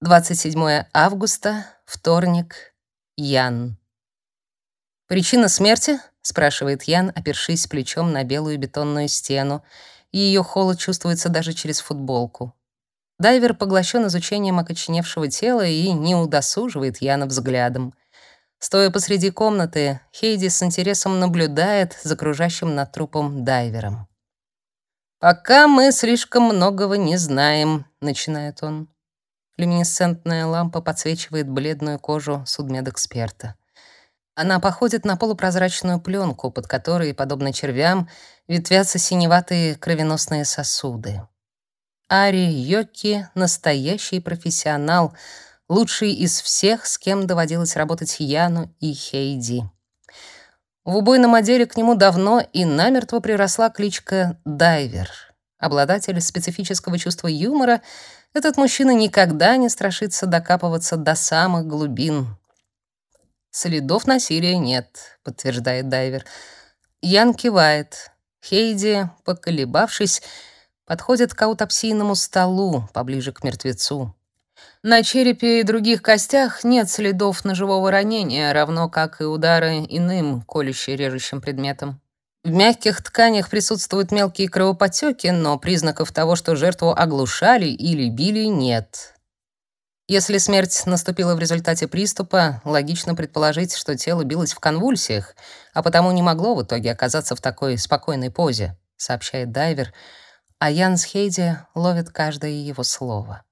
27 августа, вторник, Ян. «Причина смерти?» — спрашивает Ян, опершись плечом на белую бетонную стену. Ее холод чувствуется даже через футболку. Дайвер поглощен изучением окоченевшего тела и не удосуживает Яна взглядом. Стоя посреди комнаты, Хейди с интересом наблюдает за кружащим над трупом дайвером. «Пока мы слишком многого не знаем», — начинает он. Люминесцентная лампа подсвечивает бледную кожу судмедэксперта. Она походит на полупрозрачную пленку, под которой, подобно червям, ветвятся синеватые кровеносные сосуды. Ари Йоки — настоящий профессионал, лучший из всех, с кем доводилось работать Яну и Хейди. В убойном отделе к нему давно и намертво приросла кличка «Дайвер». Обладатель специфического чувства юмора — этот мужчина никогда не страшится докапываться до самых глубин. Следов насилия нет, подтверждает дайвер. Ян кивает. Хейди, поколебавшись, подходит к аутопсийному столу поближе к мертвецу. На черепе и других костях нет следов ножевого ранения, равно как и удары иным колюще-режущим предметом. В мягких тканях присутствуют мелкие кровоподтеки, но признаков того, что жертву оглушали или били, нет. Если смерть наступила в результате приступа, логично предположить, что тело билось в конвульсиях, а потому не могло в итоге оказаться в такой спокойной позе, сообщает дайвер, а Янс Хейди ловит каждое его слово.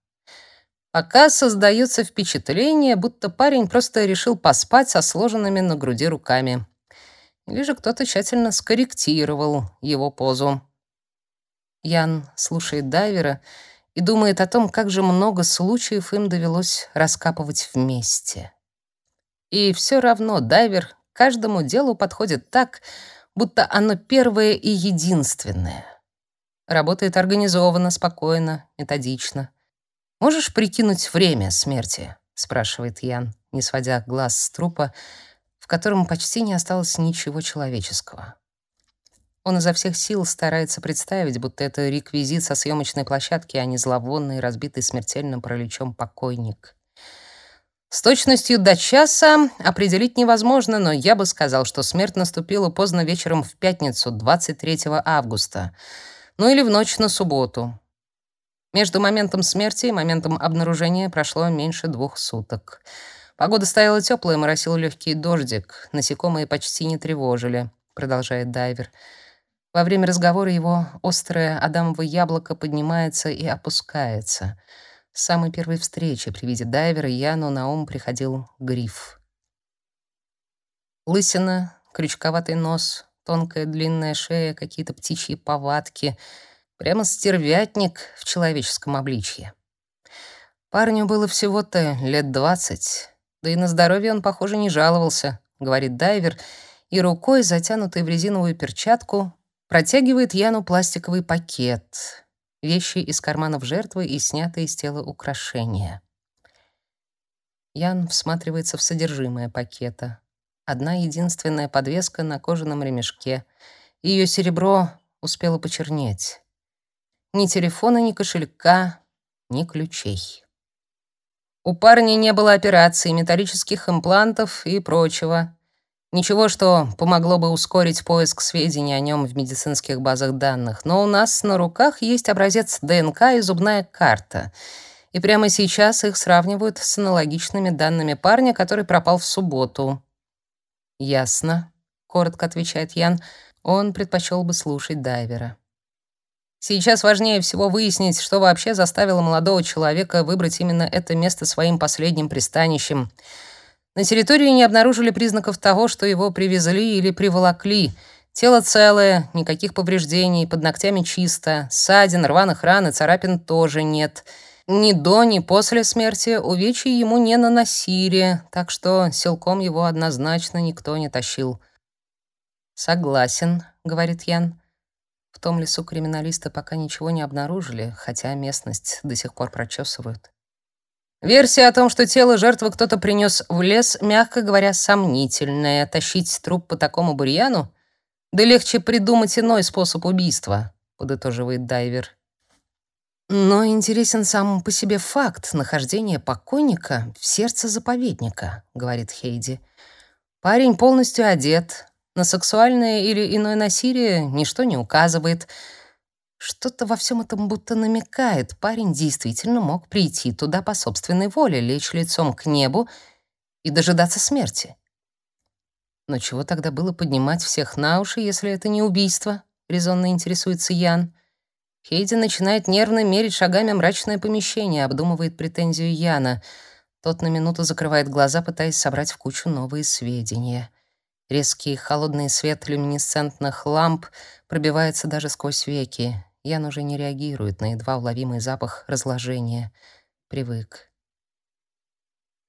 Пока создается впечатление, будто парень просто решил поспать со сложенными на груди руками. Или же кто-то тщательно скорректировал его позу. Ян слушает дайвера и думает о том, как же много случаев им довелось раскапывать вместе. И все равно дайвер каждому делу подходит так, будто оно первое и единственное. Работает организованно, спокойно, методично. «Можешь прикинуть время смерти?» — спрашивает Ян, не сводя глаз с трупа в котором почти не осталось ничего человеческого. Он изо всех сил старается представить, будто это реквизит со съемочной площадки, а не зловонный, разбитый смертельным параличом покойник. С точностью до часа определить невозможно, но я бы сказал, что смерть наступила поздно вечером в пятницу, 23 августа, ну или в ночь на субботу. Между моментом смерти и моментом обнаружения прошло меньше двух суток. Погода стояла теплая, моросил легкий дождик. Насекомые почти не тревожили, продолжает дайвер. Во время разговора его острое адамово яблоко поднимается и опускается. С самой первой встречи при виде дайвера Яну на ум приходил гриф. Лысина, крючковатый нос, тонкая длинная шея, какие-то птичьи повадки. Прямо стервятник в человеческом обличье. Парню было всего-то лет двадцать. Да и на здоровье он, похоже, не жаловался, говорит дайвер, и рукой, затянутой в резиновую перчатку, протягивает Яну пластиковый пакет. Вещи из карманов жертвы и снятые с тела украшения. Ян всматривается в содержимое пакета. Одна единственная подвеска на кожаном ремешке. Ее серебро успело почернеть. Ни телефона, ни кошелька, ни ключей. У парня не было операций, металлических имплантов и прочего. Ничего, что помогло бы ускорить поиск сведений о нем в медицинских базах данных. Но у нас на руках есть образец ДНК и зубная карта. И прямо сейчас их сравнивают с аналогичными данными парня, который пропал в субботу. «Ясно», — коротко отвечает Ян. Он предпочел бы слушать дайвера. Сейчас важнее всего выяснить, что вообще заставило молодого человека выбрать именно это место своим последним пристанищем. На территории не обнаружили признаков того, что его привезли или приволокли. Тело целое, никаких повреждений, под ногтями чисто, ссадин, рваных ран и царапин тоже нет. Ни до, ни после смерти увечья ему не наносили, так что силком его однозначно никто не тащил. «Согласен», — говорит Ян. В том лесу криминалисты пока ничего не обнаружили, хотя местность до сих пор прочесывают. Версия о том, что тело жертвы кто-то принес в лес, мягко говоря, сомнительная. Тащить труп по такому бурьяну? Да легче придумать иной способ убийства, подытоживает дайвер. Но интересен сам по себе факт нахождения покойника в сердце заповедника, говорит Хейди. Парень полностью одет. На сексуальное или иное насилие ничто не указывает. Что-то во всем этом будто намекает. Парень действительно мог прийти туда по собственной воле, лечь лицом к небу и дожидаться смерти. Но чего тогда было поднимать всех на уши, если это не убийство? резонно интересуется Ян. Хейди начинает нервно мерить шагами мрачное помещение, обдумывает претензию Яна. Тот на минуту закрывает глаза, пытаясь собрать в кучу новые сведения. Резкий холодный свет люминесцентных ламп пробивается даже сквозь веки. Ян уже не реагирует на едва уловимый запах разложения. Привык.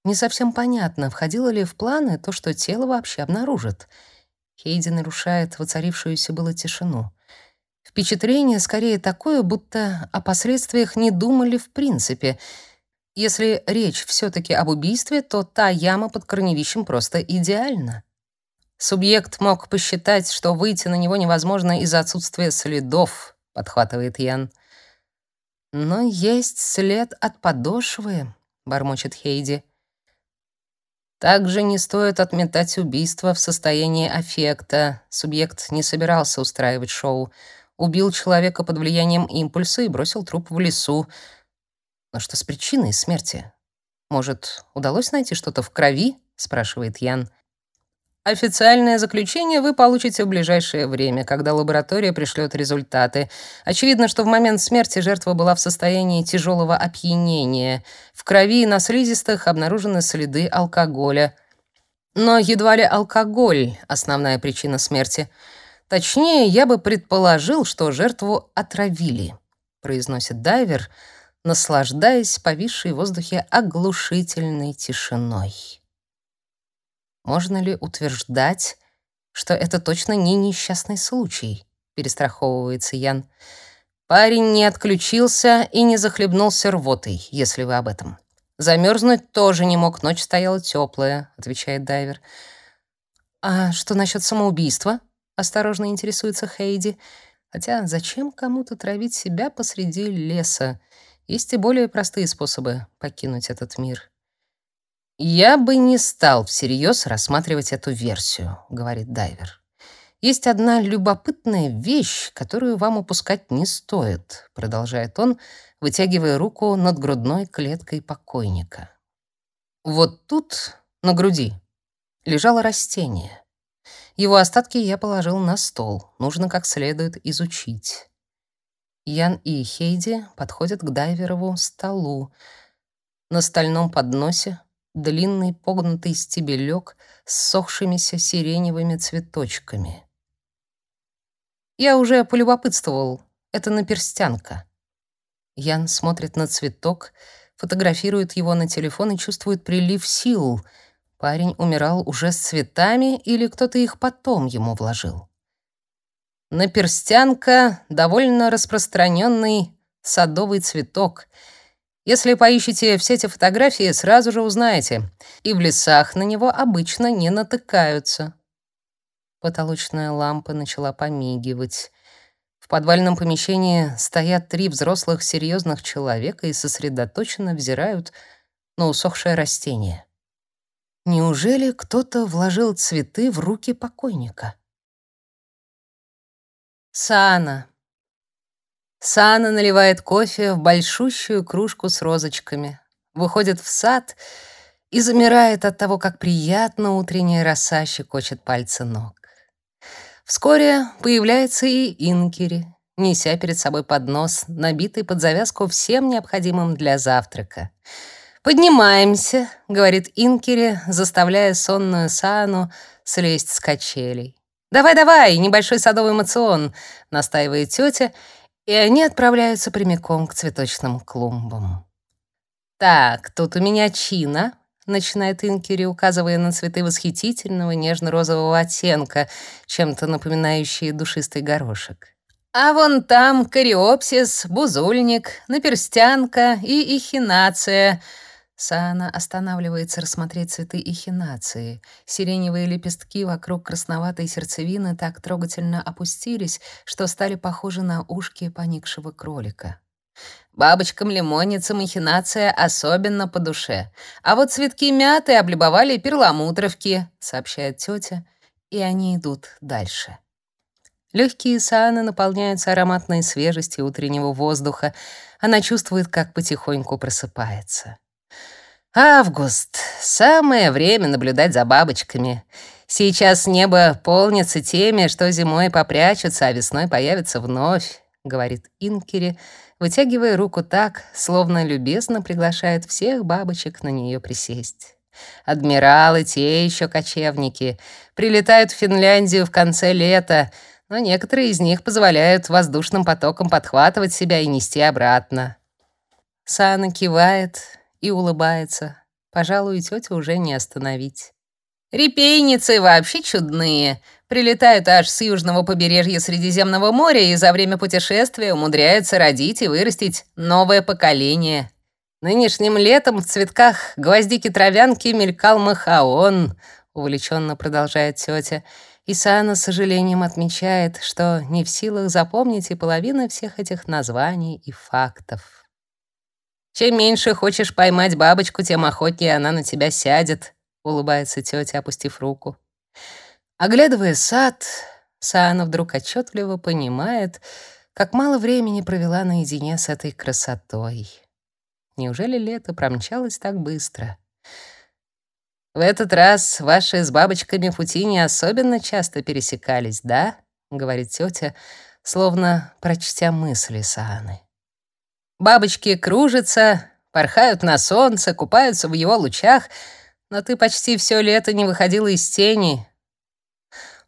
Не совсем понятно, входило ли в планы то, что тело вообще обнаружат. Хейди нарушает воцарившуюся было тишину. Впечатление скорее такое, будто о последствиях не думали в принципе. Если речь все таки об убийстве, то та яма под корневищем просто идеальна. Субъект мог посчитать, что выйти на него невозможно из-за отсутствия следов, подхватывает Ян. Но есть след от подошвы, бормочет Хейди. Также не стоит отметать убийство в состоянии аффекта. Субъект не собирался устраивать шоу. Убил человека под влиянием импульса и бросил труп в лесу. Но что с причиной смерти? Может, удалось найти что-то в крови? спрашивает Ян. Официальное заключение вы получите в ближайшее время, когда лаборатория пришлет результаты. Очевидно, что в момент смерти жертва была в состоянии тяжелого опьянения. В крови и на слизистых обнаружены следы алкоголя. Но едва ли алкоголь — основная причина смерти. Точнее, я бы предположил, что жертву отравили, произносит дайвер, наслаждаясь повисшей в воздухе оглушительной тишиной. Можно ли утверждать, что это точно не несчастный случай? Перестраховывается Ян. Парень не отключился и не захлебнулся рвотой, если вы об этом. Замерзнуть тоже не мог, ночь стояла теплая, отвечает дайвер. А что насчет самоубийства? Осторожно интересуется Хейди. Хотя зачем кому-то травить себя посреди леса? Есть и более простые способы покинуть этот мир. «Я бы не стал всерьез рассматривать эту версию», — говорит дайвер. «Есть одна любопытная вещь, которую вам упускать не стоит», — продолжает он, вытягивая руку над грудной клеткой покойника. «Вот тут, на груди, лежало растение. Его остатки я положил на стол. Нужно как следует изучить». Ян и Хейди подходят к дайверову столу. На стальном подносе длинный погнутый стебелек с сохшимися сиреневыми цветочками. Я уже полюбопытствовал. Это наперстянка. Ян смотрит на цветок, фотографирует его на телефон и чувствует прилив сил. Парень умирал уже с цветами или кто-то их потом ему вложил. Наперстянка — довольно распространенный садовый цветок — если поищете все эти фотографии, сразу же узнаете. И в лесах на него обычно не натыкаются. Потолочная лампа начала помигивать. В подвальном помещении стоят три взрослых серьезных человека и сосредоточенно взирают на усохшее растение. Неужели кто-то вложил цветы в руки покойника? Сана, Сана наливает кофе в большущую кружку с розочками, выходит в сад и замирает от того, как приятно утренняя роса щекочет пальцы ног. Вскоре появляется и Инкери, неся перед собой поднос, набитый под завязку всем необходимым для завтрака. «Поднимаемся», — говорит Инкери, заставляя сонную Саану слезть с качелей. «Давай-давай, небольшой садовый мацион», — настаивает тетя, и они отправляются прямиком к цветочным клумбам. «Так, тут у меня чина», — начинает Инкери, указывая на цветы восхитительного нежно-розового оттенка, чем-то напоминающие душистый горошек. «А вон там кориопсис, бузульник, наперстянка и эхинация», Саана останавливается рассмотреть цветы эхинации. Сиреневые лепестки вокруг красноватой сердцевины так трогательно опустились, что стали похожи на ушки поникшего кролика. Бабочкам-лимоннице махинация особенно по душе. А вот цветки мяты облюбовали перламутровки, сообщает тетя, и они идут дальше. Легкие сааны наполняются ароматной свежестью утреннего воздуха. Она чувствует, как потихоньку просыпается. Август. Самое время наблюдать за бабочками. Сейчас небо полнится теми, что зимой попрячутся, а весной появятся вновь, говорит Инкери, вытягивая руку так, словно любезно приглашает всех бабочек на нее присесть. Адмиралы те еще кочевники, прилетают в Финляндию в конце лета, но некоторые из них позволяют воздушным потокам подхватывать себя и нести обратно. Сана кивает и улыбается. Пожалуй, тетю уже не остановить. Репейницы вообще чудные. Прилетают аж с южного побережья Средиземного моря и за время путешествия умудряются родить и вырастить новое поколение. Нынешним летом в цветках гвоздики-травянки мелькал махаон, увлеченно продолжает тетя. И Саана с сожалением отмечает, что не в силах запомнить и половины всех этих названий и фактов. Чем меньше хочешь поймать бабочку, тем охотнее она на тебя сядет, улыбается тетя, опустив руку. Оглядывая сад, Саана вдруг отчетливо понимает, как мало времени провела наедине с этой красотой. Неужели лето промчалось так быстро? В этот раз ваши с бабочками пути не особенно часто пересекались, да? говорит тетя, словно прочтя мысли Сааны. Бабочки кружатся, порхают на солнце, купаются в его лучах, но ты почти все лето не выходила из тени.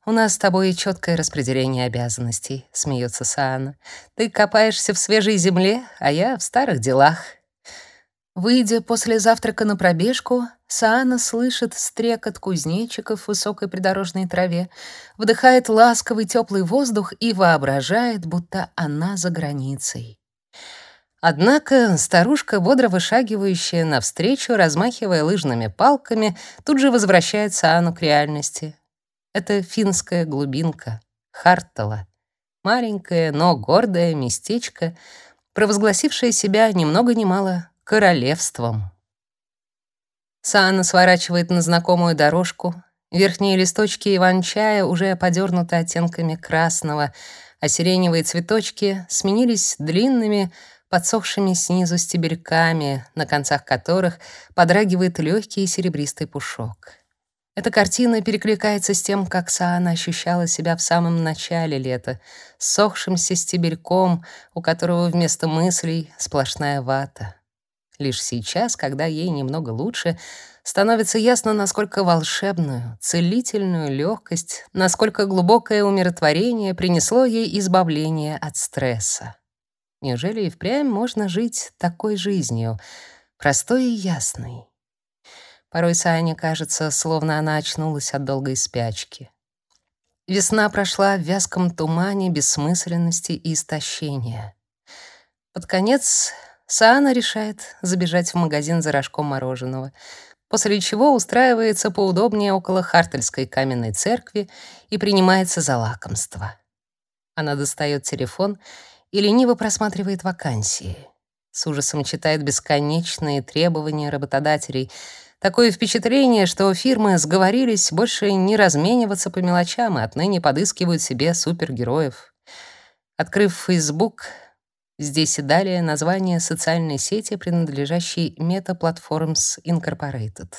У нас с тобой четкое распределение обязанностей, смеется Саана. Ты копаешься в свежей земле, а я в старых делах. Выйдя после завтрака на пробежку, Саана слышит стрекот кузнечиков в высокой придорожной траве, вдыхает ласковый теплый воздух и воображает, будто она за границей. Однако старушка, бодро вышагивающая навстречу, размахивая лыжными палками, тут же возвращается Анну к реальности. Это финская глубинка, Хартала. Маленькое, но гордое местечко, провозгласившее себя ни много ни мало королевством. Саана сворачивает на знакомую дорожку. Верхние листочки иван-чая уже подернуты оттенками красного, а сиреневые цветочки сменились длинными, подсохшими снизу стебельками, на концах которых подрагивает легкий серебристый пушок. Эта картина перекликается с тем, как Саана ощущала себя в самом начале лета, сохшимся стебельком, у которого вместо мыслей сплошная вата. Лишь сейчас, когда ей немного лучше, становится ясно, насколько волшебную, целительную легкость, насколько глубокое умиротворение принесло ей избавление от стресса. Неужели и впрямь можно жить такой жизнью, простой и ясной? Порой Сане кажется, словно она очнулась от долгой спячки. Весна прошла в вязком тумане бессмысленности и истощения. Под конец Саана решает забежать в магазин за рожком мороженого, после чего устраивается поудобнее около Хартельской каменной церкви и принимается за лакомство. Она достает телефон и лениво просматривает вакансии. С ужасом читает бесконечные требования работодателей. Такое впечатление, что фирмы сговорились больше не размениваться по мелочам и отныне подыскивают себе супергероев. Открыв Facebook, здесь и далее название социальной сети, принадлежащей Meta Platforms Incorporated,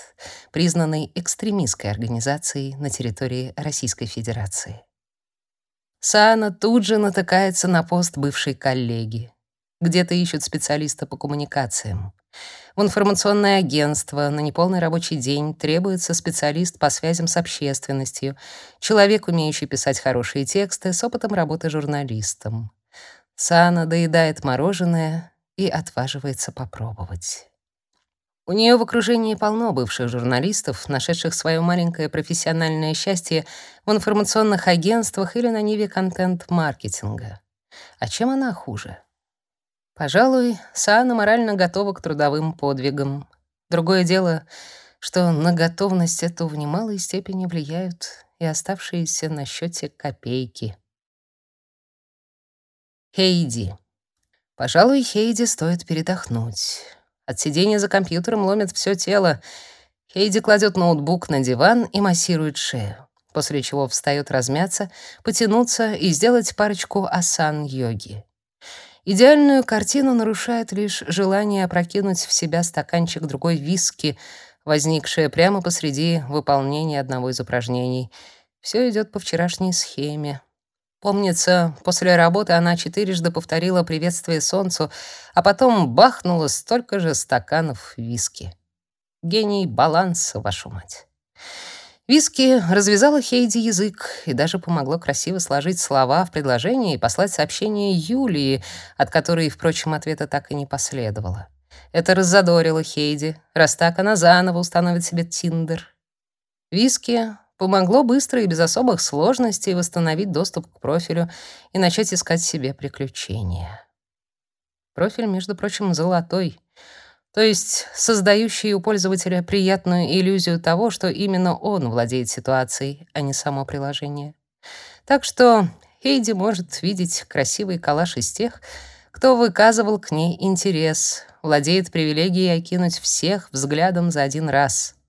признанной экстремистской организацией на территории Российской Федерации. Саана тут же натыкается на пост бывшей коллеги. Где-то ищут специалиста по коммуникациям. В информационное агентство на неполный рабочий день требуется специалист по связям с общественностью, человек, умеющий писать хорошие тексты, с опытом работы журналистом. Саана доедает мороженое и отваживается попробовать. У нее в окружении полно бывших журналистов, нашедших свое маленькое профессиональное счастье в информационных агентствах или на ниве контент-маркетинга. А чем она хуже? Пожалуй, Саана морально готова к трудовым подвигам. Другое дело, что на готовность эту в немалой степени влияют и оставшиеся на счете копейки. Хейди. Пожалуй, Хейди стоит передохнуть. От сидения за компьютером ломит все тело. Хейди кладет ноутбук на диван и массирует шею, после чего встает размяться, потянуться и сделать парочку асан-йоги. Идеальную картину нарушает лишь желание опрокинуть в себя стаканчик другой виски, возникшее прямо посреди выполнения одного из упражнений. Все идет по вчерашней схеме. Помнится, после работы она четырежды повторила приветствие солнцу, а потом бахнула столько же стаканов виски. Гений баланса, вашу мать. Виски развязала Хейди язык и даже помогло красиво сложить слова в предложение и послать сообщение Юлии, от которой, впрочем, ответа так и не последовало. Это раззадорило Хейди, раз так она заново установит себе Тиндер. Виски Помогло быстро и без особых сложностей восстановить доступ к профилю и начать искать себе приключения. Профиль, между прочим, золотой, то есть создающий у пользователя приятную иллюзию того, что именно он владеет ситуацией, а не само приложение. Так что Хейди может видеть красивый коллаж из тех, кто выказывал к ней интерес, владеет привилегией окинуть всех взглядом за один раз —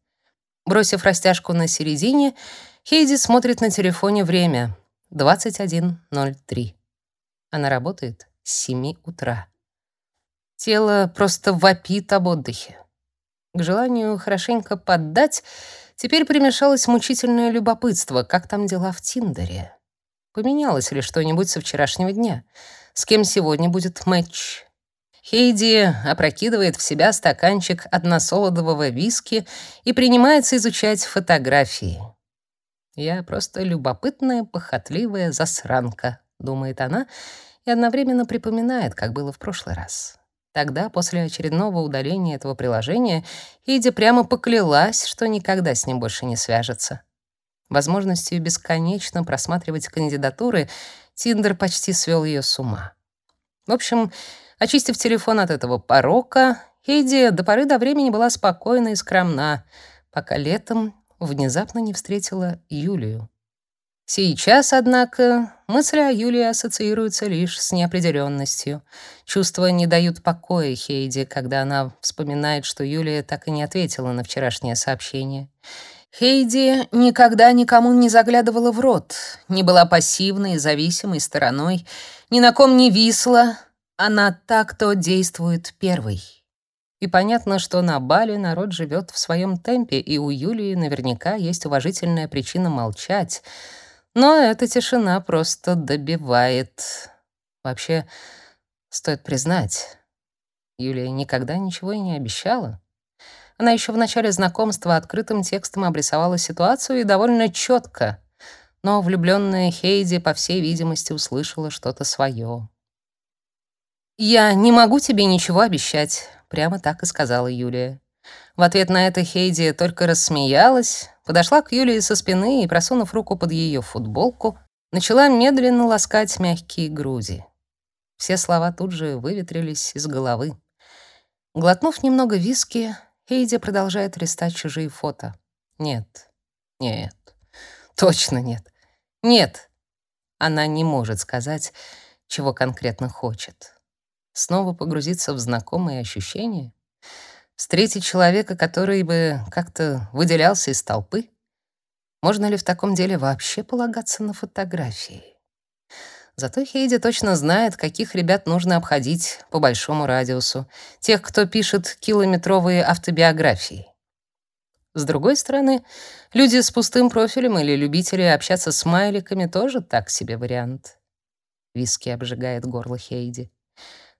Бросив растяжку на середине, Хейди смотрит на телефоне время — 21.03. Она работает с 7 утра. Тело просто вопит об отдыхе. К желанию хорошенько поддать теперь примешалось мучительное любопытство, как там дела в Тиндере. Поменялось ли что-нибудь со вчерашнего дня? С кем сегодня будет матч? Хейди опрокидывает в себя стаканчик односолодового виски и принимается изучать фотографии. «Я просто любопытная, похотливая засранка», — думает она, и одновременно припоминает, как было в прошлый раз. Тогда, после очередного удаления этого приложения, Хейди прямо поклялась, что никогда с ним больше не свяжется. Возможностью бесконечно просматривать кандидатуры Тиндер почти свел ее с ума. В общем, Очистив телефон от этого порока, Хейди до поры до времени была спокойна и скромна, пока летом внезапно не встретила Юлию. Сейчас, однако, мысли о Юлии ассоциируются лишь с неопределенностью. Чувства не дают покоя Хейди, когда она вспоминает, что Юлия так и не ответила на вчерашнее сообщение. Хейди никогда никому не заглядывала в рот, не была пассивной и зависимой стороной, ни на ком не висла, она так то действует первой. И понятно, что на Бали народ живет в своем темпе, и у Юлии наверняка есть уважительная причина молчать. Но эта тишина просто добивает. Вообще, стоит признать, Юлия никогда ничего и не обещала. Она еще в начале знакомства открытым текстом обрисовала ситуацию и довольно четко. Но влюбленная Хейди, по всей видимости, услышала что-то свое. «Я не могу тебе ничего обещать», — прямо так и сказала Юлия. В ответ на это Хейди только рассмеялась, подошла к Юлии со спины и, просунув руку под ее футболку, начала медленно ласкать мягкие груди. Все слова тут же выветрились из головы. Глотнув немного виски, Хейди продолжает листать чужие фото. Нет, нет, точно нет, нет. Она не может сказать, чего конкретно хочет. Снова погрузиться в знакомые ощущения? Встретить человека, который бы как-то выделялся из толпы? Можно ли в таком деле вообще полагаться на фотографии? Зато Хейди точно знает, каких ребят нужно обходить по большому радиусу. Тех, кто пишет километровые автобиографии. С другой стороны, люди с пустым профилем или любители общаться с майликами тоже так себе вариант. Виски обжигает горло Хейди.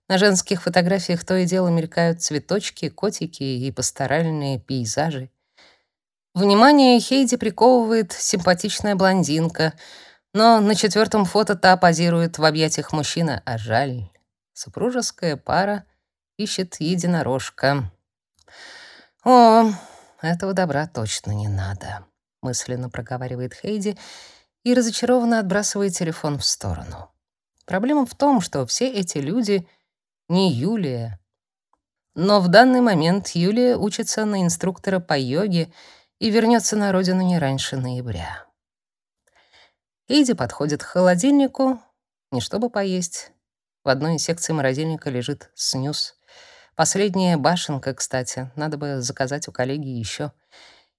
На женских фотографиях то и дело мелькают цветочки, котики и пасторальные пейзажи. Внимание Хейди приковывает симпатичная блондинка, но на четвертом фото та позирует в объятиях мужчины, а жаль. Супружеская пара ищет единорожка. «О, этого добра точно не надо», — мысленно проговаривает Хейди и разочарованно отбрасывает телефон в сторону. Проблема в том, что все эти люди — не Юлия. Но в данный момент Юлия учится на инструктора по йоге и вернется на родину не раньше ноября. Иди подходит к холодильнику, не чтобы поесть, В одной из секций морозильника лежит снюс. Последняя башенка, кстати. Надо бы заказать у коллеги еще.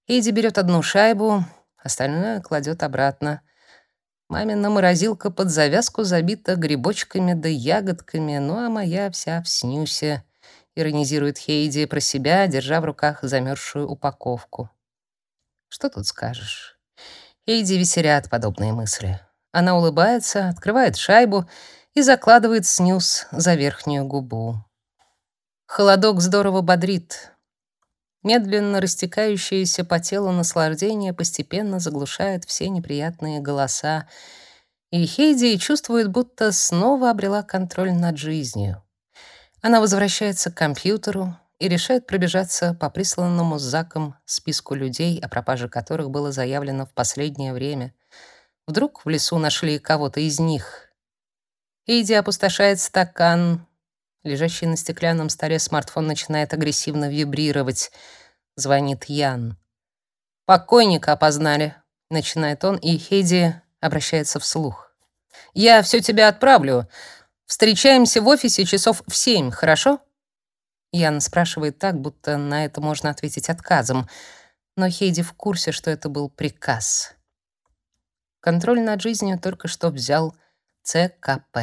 Эйди берет одну шайбу, остальное кладет обратно. Мамина морозилка под завязку забита грибочками да ягодками, ну а моя вся в снюсе. Иронизирует Хейди про себя, держа в руках замерзшую упаковку. Что тут скажешь? Хейди веселят подобные мысли. Она улыбается, открывает шайбу и закладывает снюс за верхнюю губу. Холодок здорово бодрит. Медленно растекающееся по телу наслаждение постепенно заглушает все неприятные голоса, и Хейди чувствует, будто снова обрела контроль над жизнью. Она возвращается к компьютеру и решает пробежаться по присланному Заком списку людей, о пропаже которых было заявлено в последнее время. Вдруг в лесу нашли кого-то из них. Иди опустошает стакан. Лежащий на стеклянном столе смартфон начинает агрессивно вибрировать. Звонит Ян. «Покойника опознали», — начинает он, и Хейди обращается вслух. «Я все тебя отправлю. Встречаемся в офисе часов в семь, хорошо?» Ян спрашивает так, будто на это можно ответить отказом, но Хейди в курсе, что это был приказ. Контроль над жизнью только что взял ЦКП.